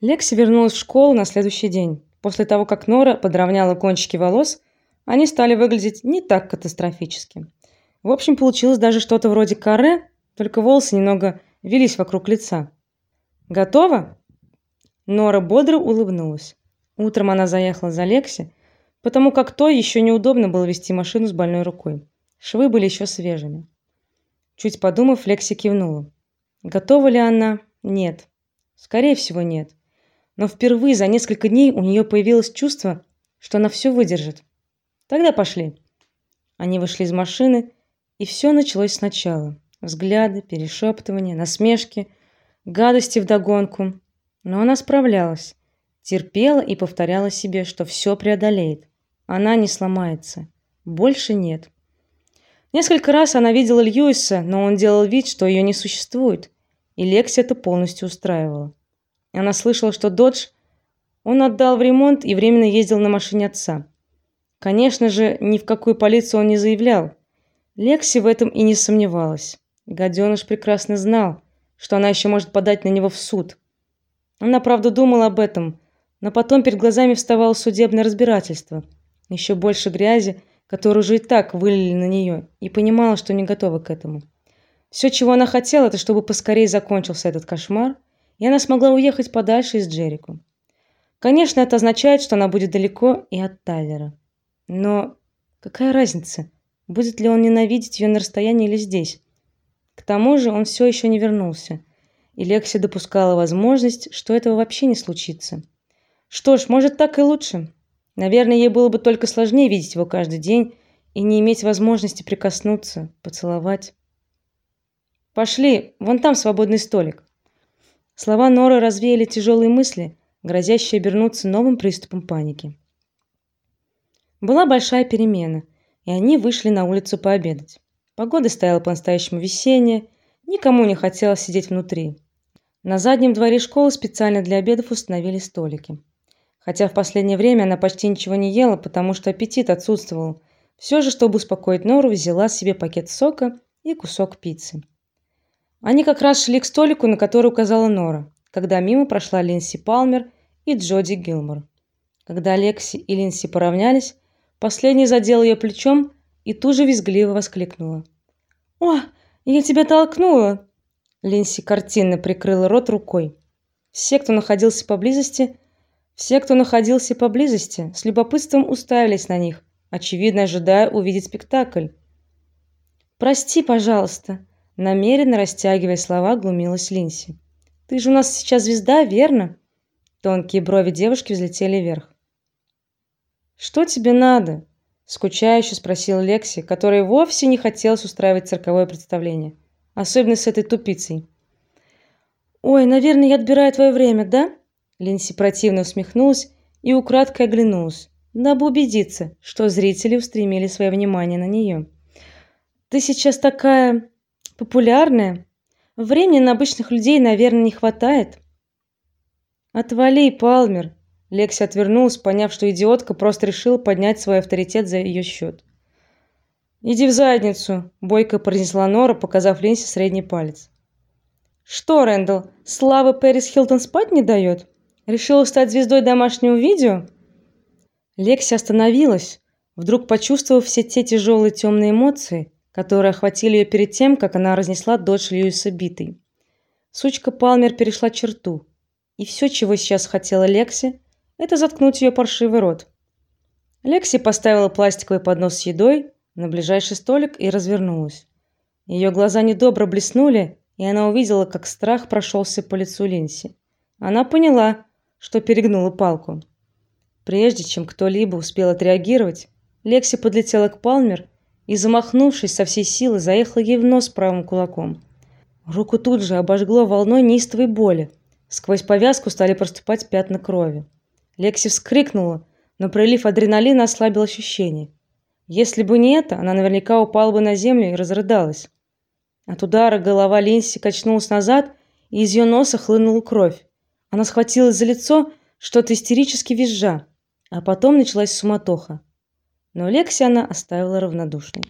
Лекси вернулась в школу на следующий день. После того, как Нора подровняла кончики волос, они стали выглядеть не так катастрофически. В общем, получилось даже что-то вроде каре, только волосы немного велись вокруг лица. Готово? Нора бодро улыбнулась. Утром она заехала за Лекси, потому как той еще неудобно было вести машину с больной рукой. Швы были еще свежими. Чуть подумав, Лекси кивнула. Готова ли она? Нет. Скорее всего, нет но впервые за несколько дней у нее появилось чувство, что она все выдержит. Тогда пошли. Они вышли из машины, и все началось сначала. Взгляды, перешептывания, насмешки, гадости вдогонку. Но она справлялась, терпела и повторяла себе, что все преодолеет. Она не сломается. Больше нет. Несколько раз она видела Льюиса, но он делал вид, что ее не существует, и Лекси это полностью устраивало. Она слышала, что Додж он отдал в ремонт и временно ездил на машине отца. Конечно же, ни в какую полицию он не заявлял. Лекси в этом и не сомневалась. Гаденыш прекрасно знал, что она еще может подать на него в суд. Она правда думала об этом, но потом перед глазами вставало судебное разбирательство, еще больше грязи, которую уже и так вылили на нее, и понимала, что не готова к этому. Все, чего она хотела, это чтобы поскорее закончился этот кошмар и она смогла уехать подальше из Джерико. Конечно, это означает, что она будет далеко и от Тайлера. Но какая разница, будет ли он ненавидеть ее на расстоянии или здесь? К тому же он все еще не вернулся, и Лекси допускала возможность, что этого вообще не случится. Что ж, может, так и лучше. Наверное, ей было бы только сложнее видеть его каждый день и не иметь возможности прикоснуться, поцеловать. Пошли, вон там свободный столик. Слова Норы развеяли тяжелые мысли, грозящие обернуться новым приступом паники. Была большая перемена, и они вышли на улицу пообедать. Погода стояла по-настоящему весенняя, никому не хотелось сидеть внутри. На заднем дворе школы специально для обедов установили столики. Хотя в последнее время она почти ничего не ела, потому что аппетит отсутствовал. Все же, чтобы успокоить Нору, взяла себе пакет сока и кусок пиццы. Они как раз шли к столику, на который указала Нора, когда мимо прошла Линси Палмер и Джоди Гилмор. Когда Алекси и Линси поравнялись, последний задел ее плечом и тут же визгливо воскликнула: "О, я тебя толкнула!" Линси картинно прикрыла рот рукой. Все, кто находился поблизости, все, кто находился поблизости, с любопытством уставились на них, очевидно ожидая увидеть спектакль. "Прости, пожалуйста", намеренно растягивая слова, глумилась Линси. Ты же у нас сейчас звезда, верно? Тонкие брови девушки взлетели вверх. Что тебе надо? скучающе спросил Лекси, которой вовсе не хотелось устраивать цирковое представление, особенно с этой тупицей. Ой, наверное, я отбираю твое время, да? Линси противно усмехнулась и украдкой оглянулась, дабы убедиться, что зрители устремили свое внимание на нее. Ты сейчас такая популярная. Времени на обычных людей, наверное, не хватает. Отвали, Палмер. Лекси отвернулась, поняв, что идиотка просто решила поднять свой авторитет за ее счет. Иди в задницу, бойко произнесла Нора, показав Линси средний палец. Что, Рэндалл, слава Пэрис Хилтон спать не дает? Решила стать звездой домашнего видео? Лекси остановилась, вдруг почувствовав все те тяжелые темные эмоции, которые охватили ее перед тем, как она разнесла дочь Льюиса битой. Сучка Палмер перешла черту, и все, чего сейчас хотела Лекси, это заткнуть ее паршивый рот. Лекси поставила пластиковый поднос с едой на ближайший столик и развернулась. Ее глаза недобро блеснули, и она увидела, как страх прошелся по лицу Линси. Она поняла, что перегнула палку. Прежде чем кто-либо успел отреагировать, Лекси подлетела к Палмер и, замахнувшись со всей силы, заехала ей в нос правым кулаком. Руку тут же обожгло волной неистовой боли. Сквозь повязку стали проступать пятна крови. Лекси вскрикнула, но прилив адреналина ослабил ощущение. Если бы не это, она наверняка упала бы на землю и разрыдалась. От удара голова Линси качнулась назад, и из ее носа хлынула кровь. Она схватилась за лицо, что-то истерически визжа, а потом началась суматоха но Лекси она оставила равнодушной.